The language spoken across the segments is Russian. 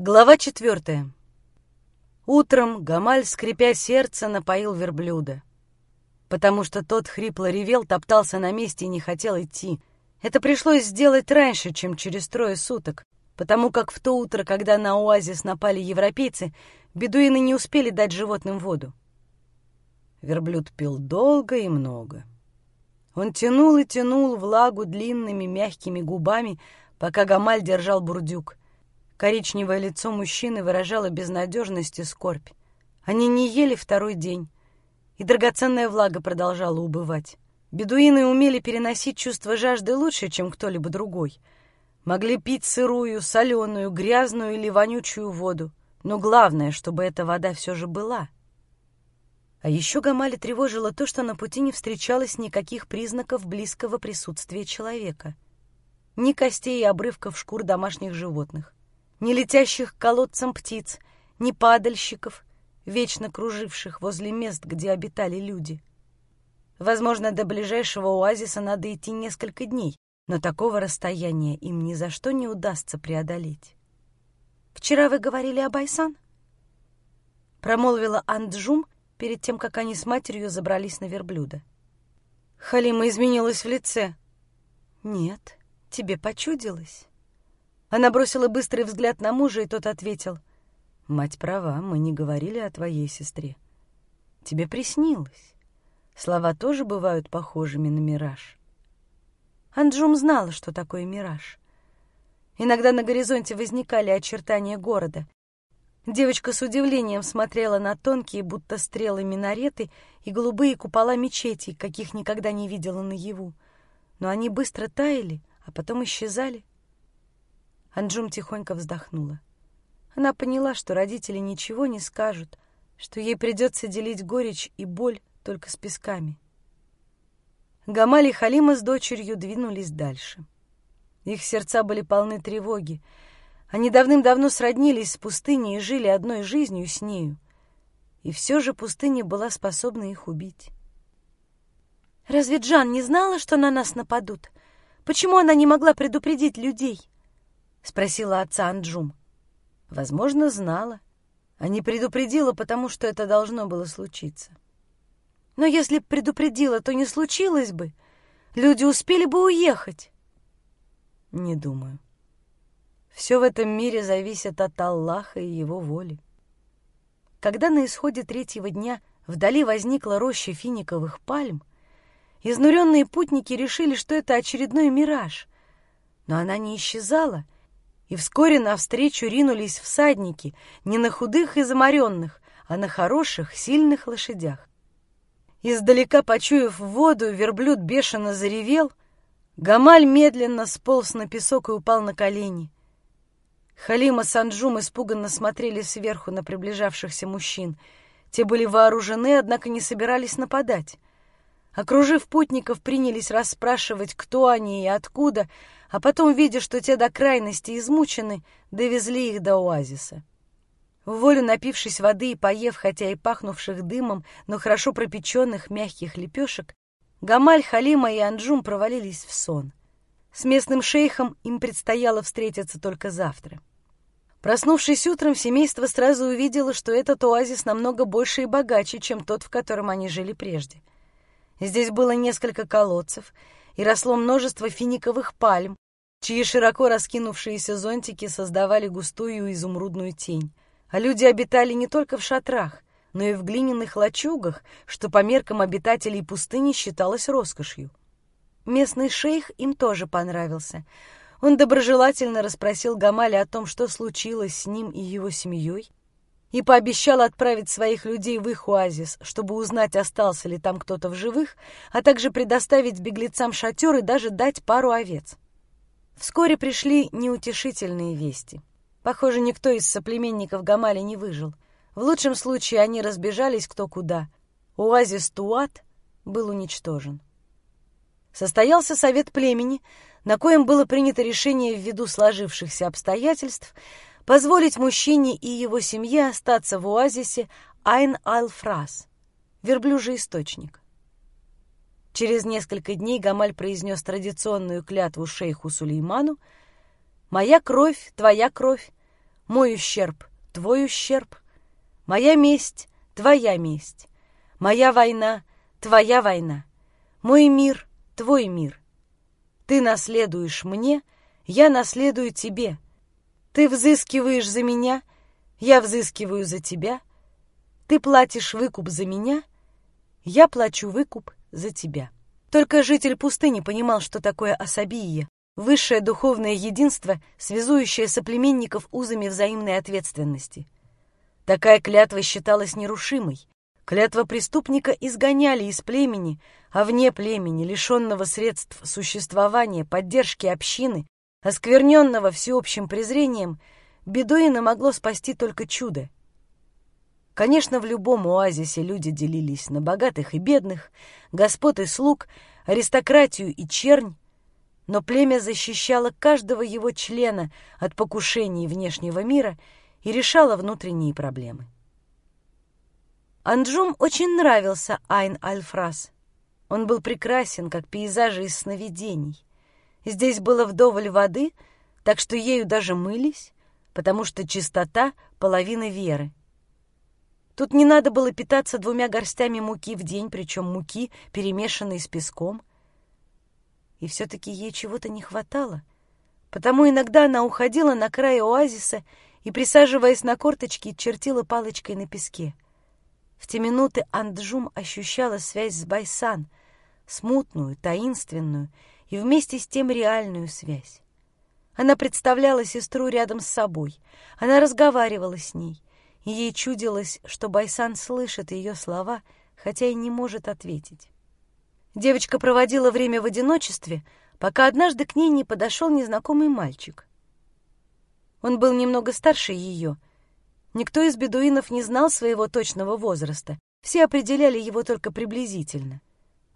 Глава четвертая. Утром Гамаль, скрипя сердце, напоил верблюда. Потому что тот хрипло ревел, топтался на месте и не хотел идти. Это пришлось сделать раньше, чем через трое суток, потому как в то утро, когда на оазис напали европейцы, бедуины не успели дать животным воду. Верблюд пил долго и много. Он тянул и тянул влагу длинными мягкими губами, пока Гамаль держал бурдюк. Коричневое лицо мужчины выражало безнадежность и скорбь. Они не ели второй день, и драгоценная влага продолжала убывать. Бедуины умели переносить чувство жажды лучше, чем кто-либо другой. Могли пить сырую, соленую, грязную или вонючую воду, но главное, чтобы эта вода все же была. А еще Гамали тревожило то, что на пути не встречалось никаких признаков близкого присутствия человека. Ни костей и обрывков шкур домашних животных ни летящих к колодцам птиц, ни падальщиков, вечно круживших возле мест, где обитали люди. Возможно, до ближайшего оазиса надо идти несколько дней, но такого расстояния им ни за что не удастся преодолеть. «Вчера вы говорили об Айсан?» Промолвила Анджум перед тем, как они с матерью забрались на верблюда. Халима изменилась в лице. «Нет, тебе почудилось». Она бросила быстрый взгляд на мужа, и тот ответил. «Мать права, мы не говорили о твоей сестре. Тебе приснилось. Слова тоже бывают похожими на мираж». Анджум знала, что такое мираж. Иногда на горизонте возникали очертания города. Девочка с удивлением смотрела на тонкие, будто стрелы минареты и голубые купола мечетей, каких никогда не видела наяву. Но они быстро таяли, а потом исчезали. Анджум тихонько вздохнула. Она поняла, что родители ничего не скажут, что ей придется делить горечь и боль только с песками. Гамаль и Халима с дочерью двинулись дальше. Их сердца были полны тревоги. Они давным-давно сроднились с пустыней и жили одной жизнью с нею. И все же пустыня была способна их убить. «Разве Джан не знала, что на нас нападут? Почему она не могла предупредить людей?» — спросила отца Анджум. Возможно, знала, а не предупредила, потому что это должно было случиться. Но если предупредила, то не случилось бы. Люди успели бы уехать. Не думаю. Все в этом мире зависит от Аллаха и его воли. Когда на исходе третьего дня вдали возникла роща финиковых пальм, изнуренные путники решили, что это очередной мираж. Но она не исчезала — и вскоре навстречу ринулись всадники, не на худых и заморенных, а на хороших, сильных лошадях. Издалека почуяв воду, верблюд бешено заревел, Гамаль медленно сполз на песок и упал на колени. Халима с Анджум испуганно смотрели сверху на приближавшихся мужчин. Те были вооружены, однако не собирались нападать. Окружив путников, принялись расспрашивать, кто они и откуда, а потом, видя, что те до крайности измучены, довезли их до оазиса. В волю напившись воды и поев, хотя и пахнувших дымом, но хорошо пропеченных мягких лепешек, Гамаль, Халима и Анджум провалились в сон. С местным шейхом им предстояло встретиться только завтра. Проснувшись утром, семейство сразу увидело, что этот оазис намного больше и богаче, чем тот, в котором они жили прежде. Здесь было несколько колодцев, и росло множество финиковых пальм, чьи широко раскинувшиеся зонтики создавали густую изумрудную тень. А люди обитали не только в шатрах, но и в глиняных лачугах, что по меркам обитателей пустыни считалось роскошью. Местный шейх им тоже понравился. Он доброжелательно расспросил Гамаля о том, что случилось с ним и его семьей, и пообещал отправить своих людей в их оазис, чтобы узнать, остался ли там кто-то в живых, а также предоставить беглецам шатер и даже дать пару овец. Вскоре пришли неутешительные вести. Похоже, никто из соплеменников Гамали не выжил. В лучшем случае они разбежались кто куда. Оазис Туат был уничтожен. Состоялся совет племени, на коем было принято решение ввиду сложившихся обстоятельств позволить мужчине и его семье остаться в оазисе Айн-Аль-Фрас, верблюжий источник. Через несколько дней Гамаль произнес традиционную клятву шейху Сулейману «Моя кровь, твоя кровь, Мой ущерб — твой ущерб. Моя месть — твоя месть. Моя война — твоя война. Мой мир — твой мир. Ты наследуешь мне, я наследую тебе. Ты взыскиваешь за меня, я взыскиваю за тебя. Ты платишь выкуп за меня, я плачу выкуп за тебя. Только житель пустыни понимал, что такое особие, высшее духовное единство, связующее соплеменников узами взаимной ответственности. Такая клятва считалась нерушимой. Клятва преступника изгоняли из племени, а вне племени, лишенного средств существования, поддержки общины, оскверненного всеобщим презрением, бедуина могло спасти только чудо. Конечно, в любом оазисе люди делились на богатых и бедных, господ и слуг, аристократию и чернь, но племя защищало каждого его члена от покушений внешнего мира и решало внутренние проблемы. Анджум очень нравился Айн Альфрас. Он был прекрасен, как пейзажи из сновидений. Здесь было вдоволь воды, так что ею даже мылись, потому что чистота — половина веры. Тут не надо было питаться двумя горстями муки в день, причем муки, перемешанной с песком. И все-таки ей чего-то не хватало, потому иногда она уходила на край оазиса и, присаживаясь на корточки, чертила палочкой на песке. В те минуты Анджум ощущала связь с Байсан, смутную, таинственную и вместе с тем реальную связь. Она представляла сестру рядом с собой, она разговаривала с ней, и ей чудилось, что Байсан слышит ее слова, хотя и не может ответить. Девочка проводила время в одиночестве, пока однажды к ней не подошел незнакомый мальчик. Он был немного старше ее. Никто из бедуинов не знал своего точного возраста, все определяли его только приблизительно.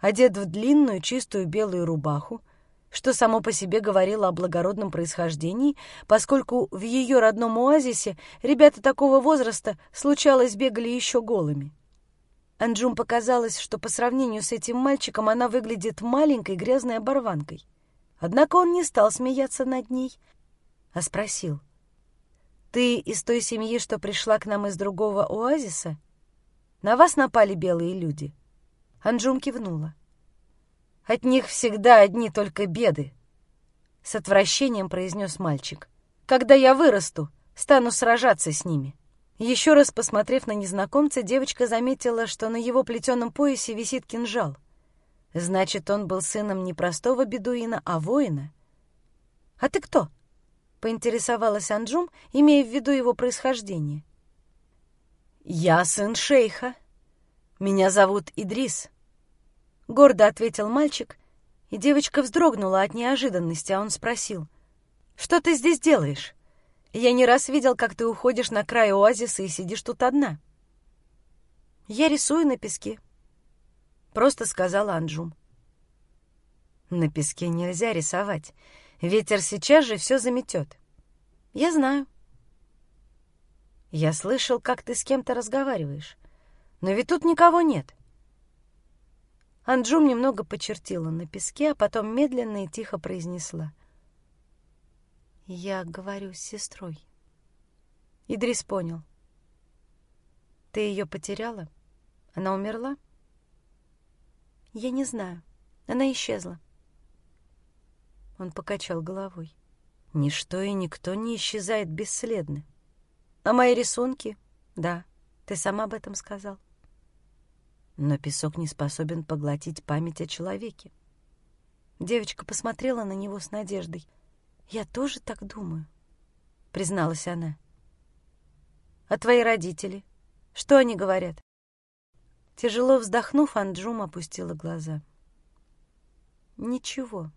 Одет в длинную чистую белую рубаху, что само по себе говорило о благородном происхождении, поскольку в ее родном оазисе ребята такого возраста, случалось, бегали еще голыми. Анджум показалось, что по сравнению с этим мальчиком она выглядит маленькой грязной оборванкой. Однако он не стал смеяться над ней, а спросил. «Ты из той семьи, что пришла к нам из другого оазиса? На вас напали белые люди?» Анджум кивнула. От них всегда одни только беды. С отвращением произнес мальчик. Когда я вырасту, стану сражаться с ними. Еще раз посмотрев на незнакомца, девочка заметила, что на его плетеном поясе висит кинжал. Значит, он был сыном не простого бедуина, а воина. «А ты кто?» — поинтересовалась Анджум, имея в виду его происхождение. «Я сын шейха. Меня зовут Идрис», — гордо ответил мальчик, и девочка вздрогнула от неожиданности, а он спросил. «Что ты здесь делаешь? Я не раз видел, как ты уходишь на край оазиса и сидишь тут одна». «Я рисую на песке», — просто сказала Анджум. «На песке нельзя рисовать. Ветер сейчас же все заметет». «Я знаю». «Я слышал, как ты с кем-то разговариваешь. Но ведь тут никого нет». Анджум немного почертила на песке, а потом медленно и тихо произнесла. «Я говорю с сестрой». Идрис понял. «Ты ее потеряла? Она умерла?» «Я не знаю. Она исчезла». Он покачал головой. «Ничто и никто не исчезает бесследно. А мои рисунки? Да, ты сама об этом сказал». Но песок не способен поглотить память о человеке. Девочка посмотрела на него с надеждой. «Я тоже так думаю», — призналась она. «А твои родители? Что они говорят?» Тяжело вздохнув, Анджум опустила глаза. «Ничего».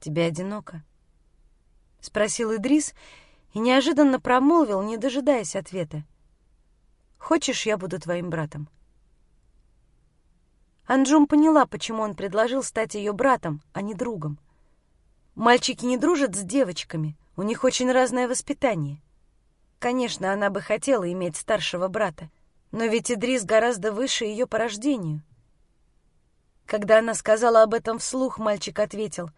«Тебе одиноко?» — спросил Идрис и неожиданно промолвил, не дожидаясь ответа. Хочешь, я буду твоим братом?» Анджум поняла, почему он предложил стать ее братом, а не другом. Мальчики не дружат с девочками, у них очень разное воспитание. Конечно, она бы хотела иметь старшего брата, но ведь Идрис гораздо выше ее по рождению. Когда она сказала об этом вслух, мальчик ответил,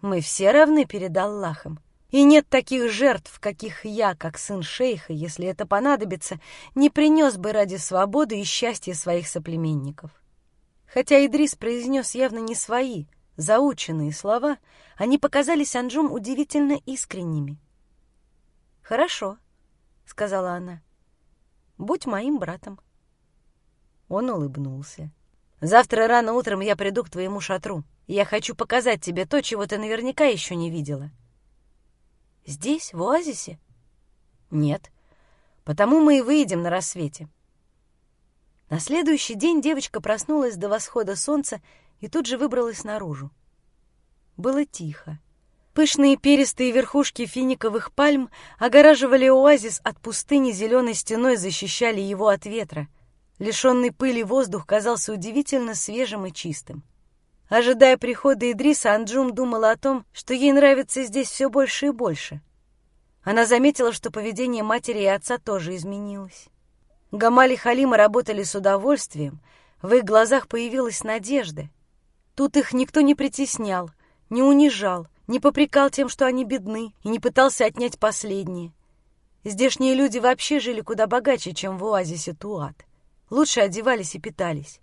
«Мы все равны перед Аллахом». И нет таких жертв, каких я, как сын шейха, если это понадобится, не принес бы ради свободы и счастья своих соплеменников. Хотя Идрис произнес явно не свои, заученные слова, они показались Анджум удивительно искренними. «Хорошо», — сказала она, — «будь моим братом». Он улыбнулся. «Завтра рано утром я приду к твоему шатру, я хочу показать тебе то, чего ты наверняка еще не видела». «Здесь, в оазисе?» «Нет, потому мы и выйдем на рассвете». На следующий день девочка проснулась до восхода солнца и тут же выбралась наружу. Было тихо. Пышные перистые верхушки финиковых пальм огораживали оазис от пустыни зеленой стеной, защищали его от ветра. Лишенный пыли воздух казался удивительно свежим и чистым. Ожидая прихода Идриса, Анджум думала о том, что ей нравится здесь все больше и больше. Она заметила, что поведение матери и отца тоже изменилось. Гамаль и Халима работали с удовольствием, в их глазах появилась надежда. Тут их никто не притеснял, не унижал, не попрекал тем, что они бедны, и не пытался отнять последние. Здешние люди вообще жили куда богаче, чем в оазисе Туат. Лучше одевались и питались.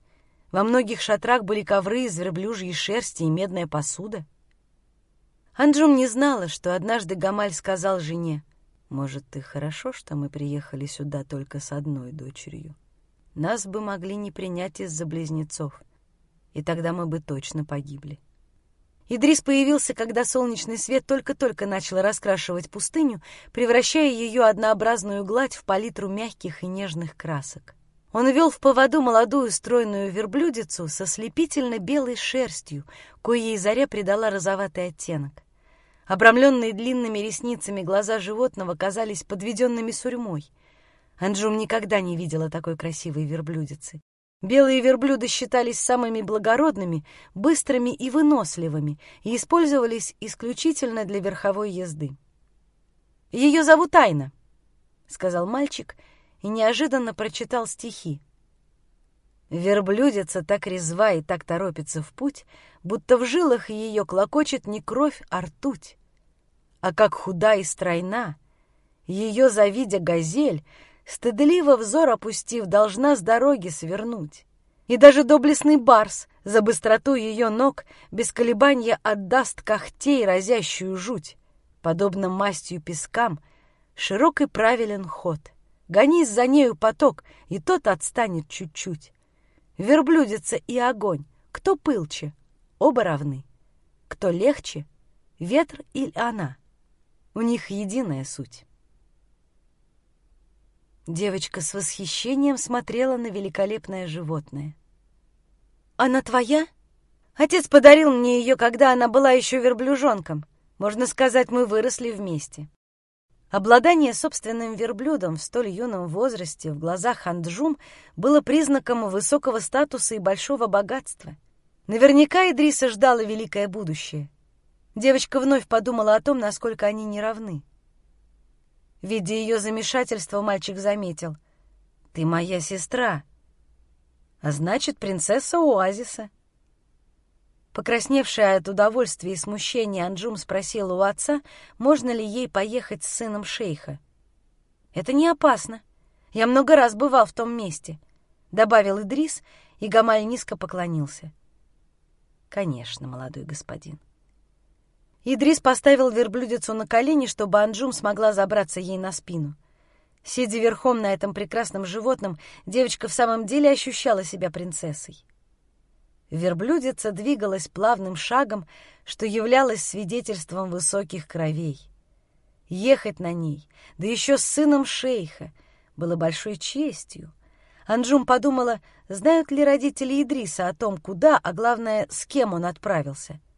Во многих шатрах были ковры из верблюжьей шерсти и медная посуда. Анджум не знала, что однажды Гамаль сказал жене, «Может, ты хорошо, что мы приехали сюда только с одной дочерью? Нас бы могли не принять из-за близнецов, и тогда мы бы точно погибли». Идрис появился, когда солнечный свет только-только начал раскрашивать пустыню, превращая ее однообразную гладь в палитру мягких и нежных красок. Он вел в поводу молодую стройную верблюдицу со слепительно белой шерстью, коей заря придала розоватый оттенок. Обрамленные длинными ресницами глаза животного казались подведенными сурьмой. Анджум никогда не видела такой красивой верблюдицы. Белые верблюды считались самыми благородными, быстрыми и выносливыми и использовались исключительно для верховой езды. «Ее зовут Айна», — сказал мальчик и неожиданно прочитал стихи. Верблюдица так резва и так торопится в путь, будто в жилах ее клокочет не кровь, а ртуть. А как худа и стройна, ее, завидя газель, стыдливо взор опустив, должна с дороги свернуть. И даже доблестный барс за быстроту ее ног без колебания отдаст когтей разящую жуть. Подобно мастью пескам, широк и правилен ход. Гонись за нею поток, и тот отстанет чуть-чуть. Верблюдица и огонь, кто пылче, оба равны. Кто легче, ветр или она, у них единая суть. Девочка с восхищением смотрела на великолепное животное. «Она твоя?» «Отец подарил мне ее, когда она была еще верблюжонком. Можно сказать, мы выросли вместе». Обладание собственным верблюдом в столь юном возрасте в глазах Ханджум было признаком высокого статуса и большого богатства. Наверняка Идриса ждала великое будущее. Девочка вновь подумала о том, насколько они неравны. Видя ее замешательство, мальчик заметил. «Ты моя сестра, а значит, принцесса Оазиса». Покрасневшая от удовольствия и смущения, Анджум спросила у отца, можно ли ей поехать с сыном шейха. «Это не опасно. Я много раз бывал в том месте», — добавил Идрис, и Гамаль низко поклонился. «Конечно, молодой господин». Идрис поставил верблюдицу на колени, чтобы Анджум смогла забраться ей на спину. Сидя верхом на этом прекрасном животном, девочка в самом деле ощущала себя принцессой. Верблюдица двигалась плавным шагом, что являлось свидетельством высоких кровей. Ехать на ней, да еще с сыном шейха, было большой честью. Анджум подумала, знают ли родители Идриса о том, куда, а главное, с кем он отправился —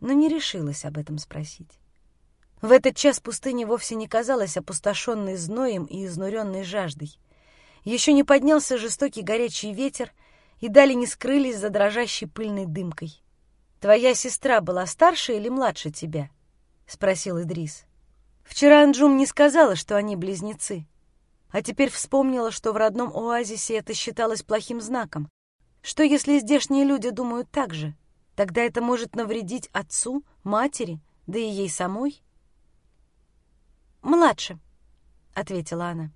но не решилась об этом спросить. В этот час пустыня вовсе не казалась опустошенной зноем и изнуренной жаждой. Еще не поднялся жестокий горячий ветер, и дали не скрылись за дрожащей пыльной дымкой. «Твоя сестра была старше или младше тебя?» — спросил Идрис. Вчера Анджум не сказала, что они близнецы, а теперь вспомнила, что в родном оазисе это считалось плохим знаком. Что, если здешние люди думают так же? — Тогда это может навредить отцу, матери, да и ей самой. младше», — ответила она.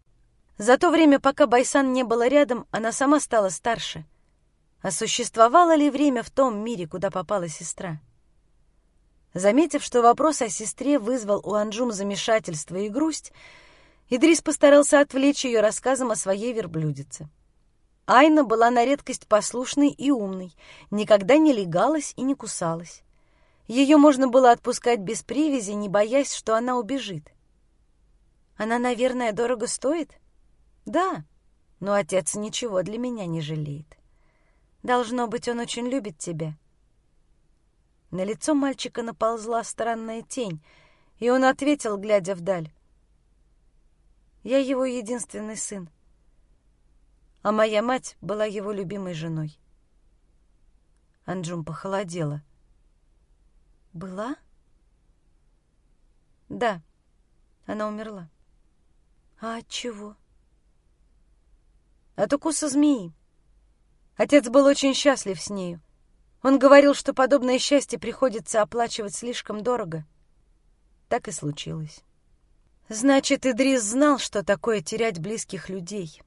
За то время, пока Байсан не было рядом, она сама стала старше. А существовало ли время в том мире, куда попала сестра? Заметив, что вопрос о сестре вызвал у Анджум замешательство и грусть, Идрис постарался отвлечь ее рассказом о своей верблюдице. Айна была на редкость послушной и умной, никогда не легалась и не кусалась. Ее можно было отпускать без привязи, не боясь, что она убежит. Она, наверное, дорого стоит? Да, но отец ничего для меня не жалеет. Должно быть, он очень любит тебя. На лицо мальчика наползла странная тень, и он ответил, глядя вдаль. Я его единственный сын, а моя мать была его любимой женой. Анджум похолодела. Была? Да, она умерла. А от чего? От укуса змеи. Отец был очень счастлив с нею. Он говорил, что подобное счастье приходится оплачивать слишком дорого. Так и случилось. Значит, Идрис знал, что такое терять близких людей.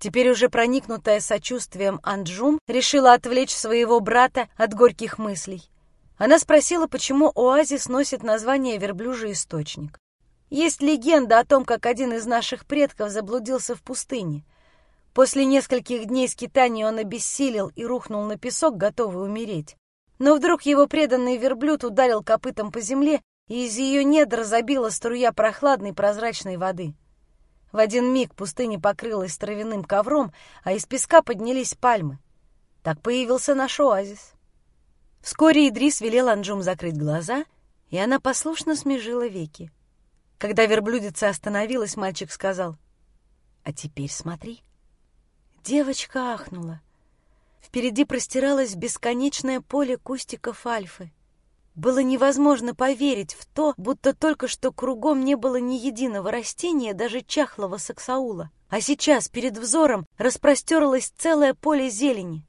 Теперь уже проникнутая сочувствием Анджум решила отвлечь своего брата от горьких мыслей. Она спросила, почему оазис носит название «Верблюжий источник». Есть легенда о том, как один из наших предков заблудился в пустыне. После нескольких дней скитания он обессилел и рухнул на песок, готовый умереть. Но вдруг его преданный верблюд ударил копытом по земле, и из ее недр забила струя прохладной прозрачной воды. В один миг пустыня покрылась травяным ковром, а из песка поднялись пальмы. Так появился наш оазис. Вскоре Идрис велел Анджум закрыть глаза, и она послушно смежила веки. Когда верблюдица остановилась, мальчик сказал, «А теперь смотри». Девочка ахнула. Впереди простиралось бесконечное поле кустиков альфы. Было невозможно поверить в то, будто только что кругом не было ни единого растения, даже чахлого саксаула. А сейчас перед взором распростерлось целое поле зелени.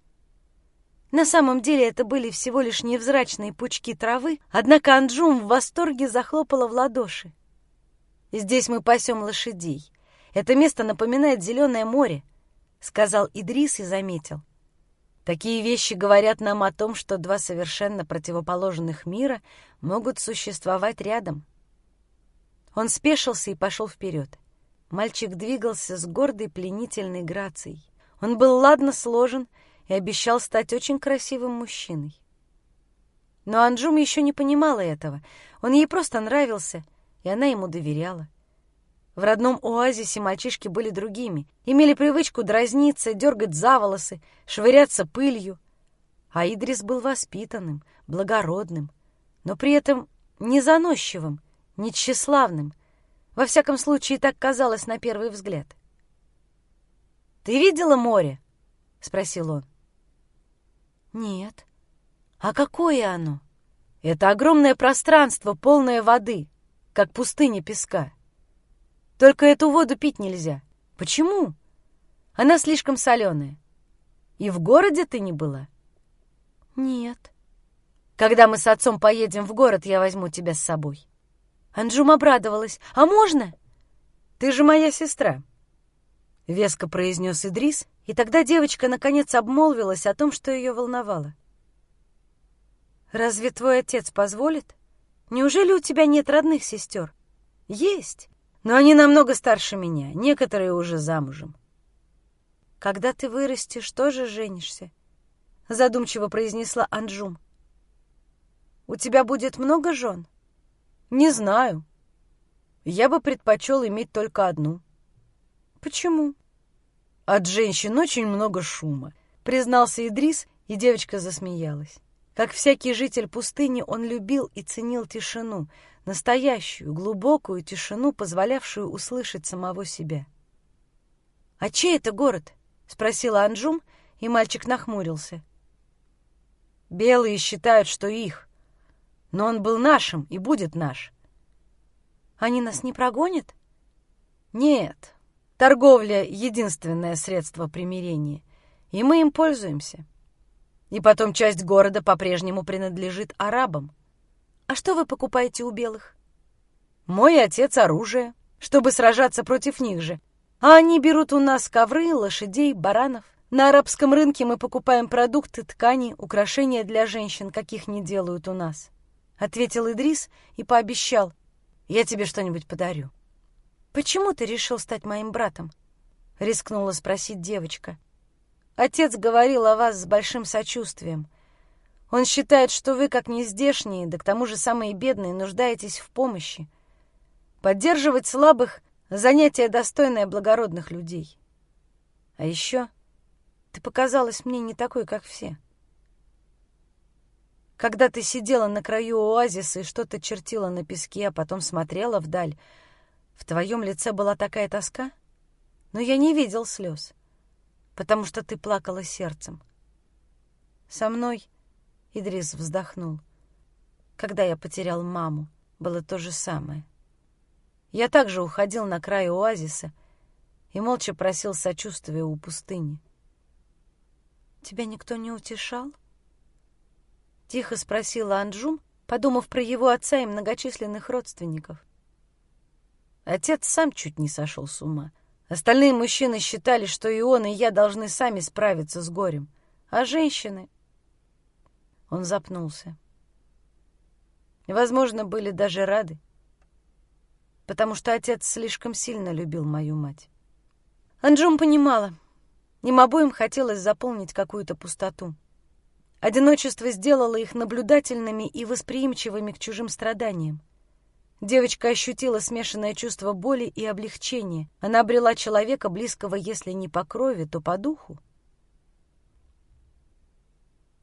На самом деле это были всего лишь невзрачные пучки травы, однако Анджум в восторге захлопала в ладоши. «Здесь мы пасем лошадей. Это место напоминает зеленое море», — сказал Идрис и заметил. «Такие вещи говорят нам о том, что два совершенно противоположных мира могут существовать рядом». Он спешился и пошел вперед. Мальчик двигался с гордой пленительной грацией. Он был ладно сложен — и обещал стать очень красивым мужчиной. Но Анджум еще не понимала этого. Он ей просто нравился, и она ему доверяла. В родном оазисе мальчишки были другими, имели привычку дразниться, дергать за волосы, швыряться пылью. А Идрис был воспитанным, благородным, но при этом не заносчивым, не тщеславным. Во всяком случае, так казалось на первый взгляд. «Ты видела море?» — спросил он. Нет. А какое оно? Это огромное пространство, полное воды, как пустыня песка. Только эту воду пить нельзя. Почему? Она слишком соленая. И в городе ты не была? Нет. Когда мы с отцом поедем в город, я возьму тебя с собой. Анджум обрадовалась. А можно? Ты же моя сестра. Веско произнес Идрис и тогда девочка наконец обмолвилась о том, что ее волновало. «Разве твой отец позволит? Неужели у тебя нет родных сестер?» «Есть, но они намного старше меня, некоторые уже замужем». «Когда ты вырастешь, тоже женишься?» — задумчиво произнесла Анджум. «У тебя будет много жен?» «Не знаю. Я бы предпочел иметь только одну». «Почему?» От женщин очень много шума, признался Идрис, и девочка засмеялась. Как всякий житель пустыни, он любил и ценил тишину, настоящую, глубокую тишину, позволявшую услышать самого себя. «А чей это город?» — спросила Анджум, и мальчик нахмурился. «Белые считают, что их, но он был нашим и будет наш». «Они нас не прогонят?» «Нет, Торговля — единственное средство примирения, и мы им пользуемся. И потом часть города по-прежнему принадлежит арабам. А что вы покупаете у белых? Мой отец — оружие. чтобы сражаться против них же. А они берут у нас ковры, лошадей, баранов. На арабском рынке мы покупаем продукты, ткани, украшения для женщин, каких не делают у нас. Ответил Идрис и пообещал, я тебе что-нибудь подарю. Почему ты решил стать моим братом? Рискнула спросить девочка. Отец говорил о вас с большим сочувствием. Он считает, что вы, как нездешние, да к тому же самые бедные, нуждаетесь в помощи. Поддерживать слабых — занятие, достойное благородных людей. А еще ты показалась мне не такой, как все. Когда ты сидела на краю оазиса и что-то чертила на песке, а потом смотрела вдаль, в твоем лице была такая тоска, но я не видел слез, потому что ты плакала сердцем. Со мной Идрис вздохнул. Когда я потерял маму, было то же самое. Я также уходил на край оазиса и молча просил сочувствия у пустыни. «Тебя никто не утешал?» Тихо спросила Анджум, подумав про его отца и многочисленных родственников. Отец сам чуть не сошел с ума. Остальные мужчины считали, что и он, и я должны сами справиться с горем. А женщины он запнулся. Возможно, были даже рады, потому что отец слишком сильно любил мою мать. Анджум понимала, им обоим хотелось заполнить какую-то пустоту. Одиночество сделало их наблюдательными и восприимчивыми к чужим страданиям. Девочка ощутила смешанное чувство боли и облегчения. Она обрела человека, близкого, если не по крови, то по духу.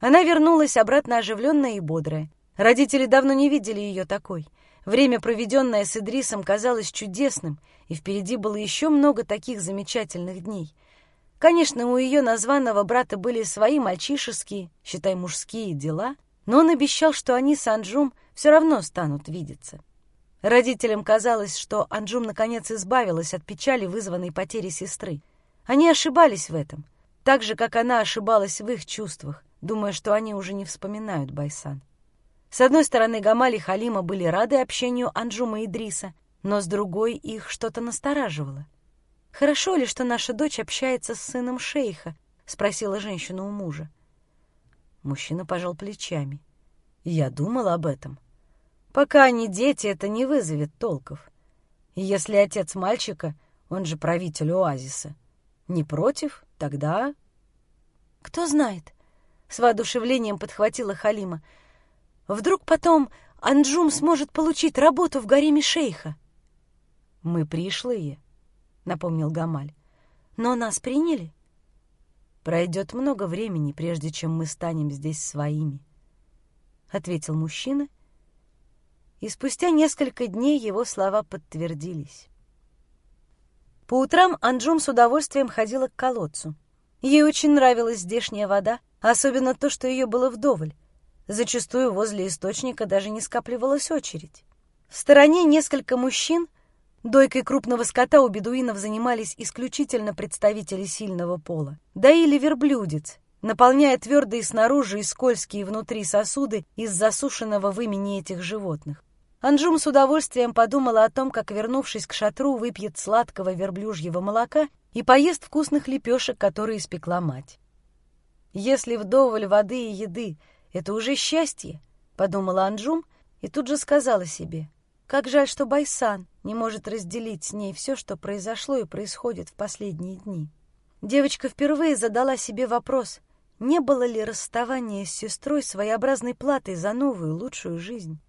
Она вернулась обратно оживленная и бодрая. Родители давно не видели ее такой. Время, проведенное с Идрисом, казалось чудесным, и впереди было еще много таких замечательных дней. Конечно, у ее названного брата были свои мальчишеские, считай, мужские дела, но он обещал, что они с Анджум все равно станут видеться. Родителям казалось, что Анджум наконец избавилась от печали, вызванной потерей сестры. Они ошибались в этом, так же, как она ошибалась в их чувствах думая, что они уже не вспоминают Байсан. С одной стороны, Гамаль и Халима были рады общению Анджума и Дриса, но с другой их что-то настораживало. «Хорошо ли, что наша дочь общается с сыном шейха?» — спросила женщина у мужа. Мужчина пожал плечами. «Я думал об этом. Пока они дети, это не вызовет толков. Если отец мальчика, он же правитель оазиса, не против, тогда...» «Кто знает?» С воодушевлением подхватила Халима. Вдруг потом Анджум сможет получить работу в гареме шейха. Мы пришлые, напомнил Гамаль. Но нас приняли. Пройдет много времени, прежде чем мы станем здесь своими, ответил мужчина, и спустя несколько дней его слова подтвердились. По утрам Анджум с удовольствием ходила к колодцу. Ей очень нравилась здешняя вода, особенно то, что ее было вдоволь. Зачастую возле источника даже не скапливалась очередь. В стороне несколько мужчин, дойкой крупного скота у бедуинов занимались исключительно представители сильного пола, доили верблюдец, наполняя твердые снаружи и скользкие внутри сосуды из засушенного вымени этих животных. Анджум с удовольствием подумала о том, как, вернувшись к шатру, выпьет сладкого верблюжьего молока и поест вкусных лепешек, которые испекла мать. «Если вдоволь воды и еды — это уже счастье», — подумала Анджум и тут же сказала себе, «Как жаль, что Байсан не может разделить с ней все, что произошло и происходит в последние дни». Девочка впервые задала себе вопрос, не было ли расставание с сестрой своеобразной платой за новую, лучшую жизнь.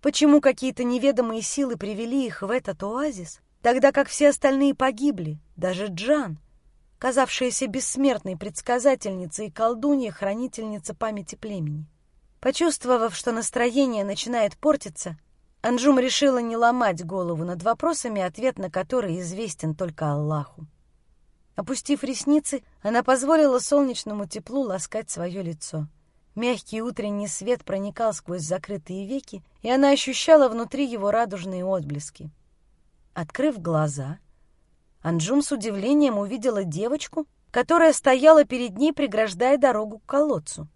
Почему какие-то неведомые силы привели их в этот оазис, тогда как все остальные погибли, даже Джан, казавшаяся бессмертной предсказательницей и колдунья, хранительница памяти племени. Почувствовав, что настроение начинает портиться, Анжум решила не ломать голову над вопросами, ответ на которые известен только Аллаху. Опустив ресницы, она позволила солнечному теплу ласкать свое лицо. Мягкий утренний свет проникал сквозь закрытые веки, и она ощущала внутри его радужные отблески. Открыв глаза, Анджум с удивлением увидела девочку, которая стояла перед ней, преграждая дорогу к колодцу.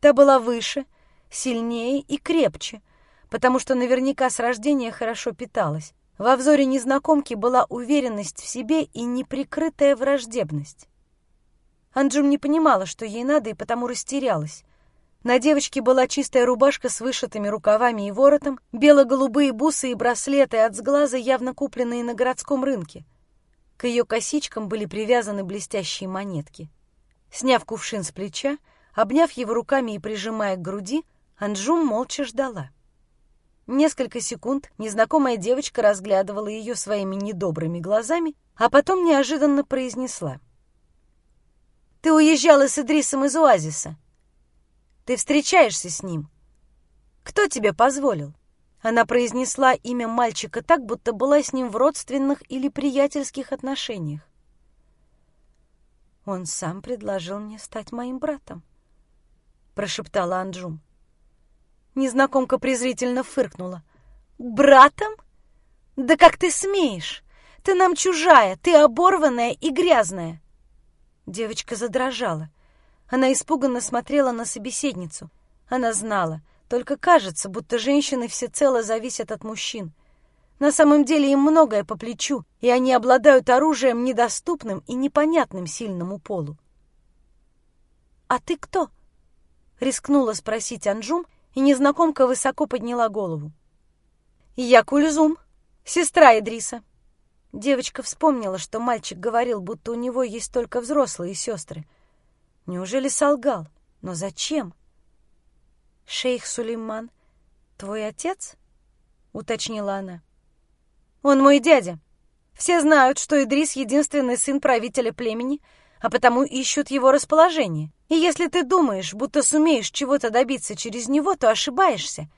Та была выше, сильнее и крепче, потому что наверняка с рождения хорошо питалась. Во взоре незнакомки была уверенность в себе и неприкрытая враждебность. Анджум не понимала, что ей надо, и потому растерялась. На девочке была чистая рубашка с вышитыми рукавами и воротом, бело-голубые бусы и браслеты от сглаза, явно купленные на городском рынке. К ее косичкам были привязаны блестящие монетки. Сняв кувшин с плеча, обняв его руками и прижимая к груди, Анджум молча ждала. Несколько секунд незнакомая девочка разглядывала ее своими недобрыми глазами, а потом неожиданно произнесла. «Ты уезжала с Идрисом из Оазиса. Ты встречаешься с ним. Кто тебе позволил?» Она произнесла имя мальчика так, будто была с ним в родственных или приятельских отношениях. «Он сам предложил мне стать моим братом», — прошептала Анджум. Незнакомка презрительно фыркнула. «Братом? Да как ты смеешь? Ты нам чужая, ты оборванная и грязная!» Девочка задрожала. Она испуганно смотрела на собеседницу. Она знала, только кажется, будто женщины всецело зависят от мужчин. На самом деле им многое по плечу, и они обладают оружием, недоступным и непонятным сильному полу. «А ты кто?» — рискнула спросить Анджум, и незнакомка высоко подняла голову. «Я Кульзум, сестра Идриса». Девочка вспомнила, что мальчик говорил, будто у него есть только взрослые сестры — Неужели солгал? Но зачем? «Шейх Сулейман, твой отец?» — уточнила она. «Он мой дядя. Все знают, что Идрис — единственный сын правителя племени, а потому ищут его расположение. И если ты думаешь, будто сумеешь чего-то добиться через него, то ошибаешься.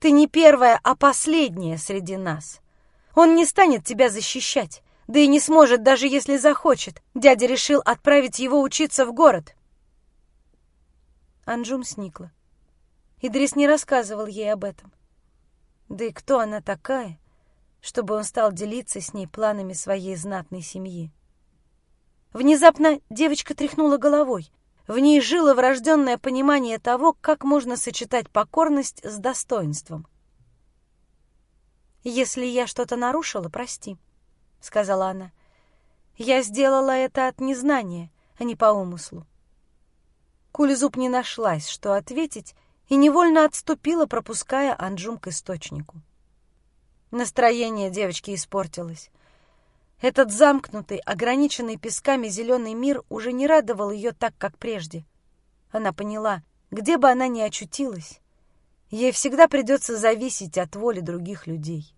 Ты не первая, а последняя среди нас. Он не станет тебя защищать, да и не сможет, даже если захочет. Дядя решил отправить его учиться в город». Анжум сникла. Идрис не рассказывал ей об этом. Да и кто она такая, чтобы он стал делиться с ней планами своей знатной семьи? Внезапно девочка тряхнула головой. В ней жило врожденное понимание того, как можно сочетать покорность с достоинством. «Если я что-то нарушила, прости», — сказала она. «Я сделала это от незнания, а не по умыслу. Кулезуб не нашлась, что ответить, и невольно отступила, пропуская Анджум к источнику. Настроение девочки испортилось. Этот замкнутый, ограниченный песками зеленый мир уже не радовал ее так, как прежде. Она поняла, где бы она ни очутилась, ей всегда придется зависеть от воли других людей.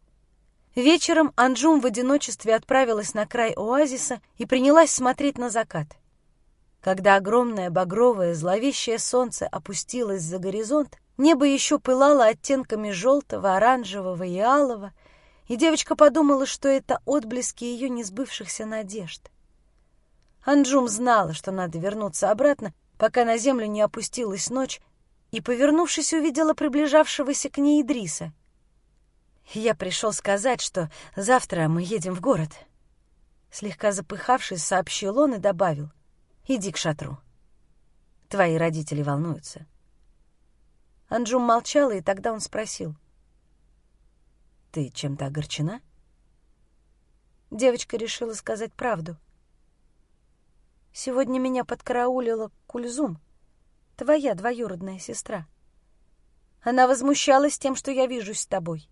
Вечером Анджум в одиночестве отправилась на край оазиса и принялась смотреть на закат — когда огромное багровое зловещее солнце опустилось за горизонт, небо еще пылало оттенками желтого, оранжевого и алого, и девочка подумала, что это отблески ее несбывшихся надежд. Анджум знала, что надо вернуться обратно, пока на землю не опустилась ночь, и, повернувшись, увидела приближавшегося к ней Идриса. «Я пришел сказать, что завтра мы едем в город», — слегка запыхавшись, сообщил он и добавил — Иди к шатру. Твои родители волнуются. Анджум молчала, и тогда он спросил. «Ты чем-то огорчена?» Девочка решила сказать правду. «Сегодня меня подкараулила Кульзум, твоя двоюродная сестра. Она возмущалась тем, что я вижусь с тобой».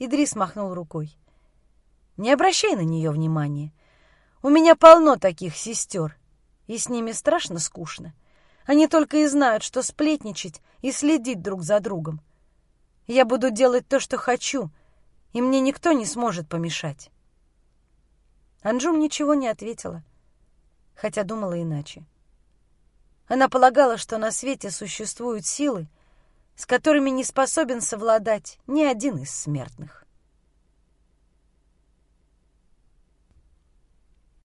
Идрис махнул рукой. «Не обращай на нее внимания. У меня полно таких сестер, и с ними страшно скучно. Они только и знают, что сплетничать и следить друг за другом. Я буду делать то, что хочу, и мне никто не сможет помешать. Анжум ничего не ответила, хотя думала иначе. Она полагала, что на свете существуют силы, с которыми не способен совладать ни один из смертных.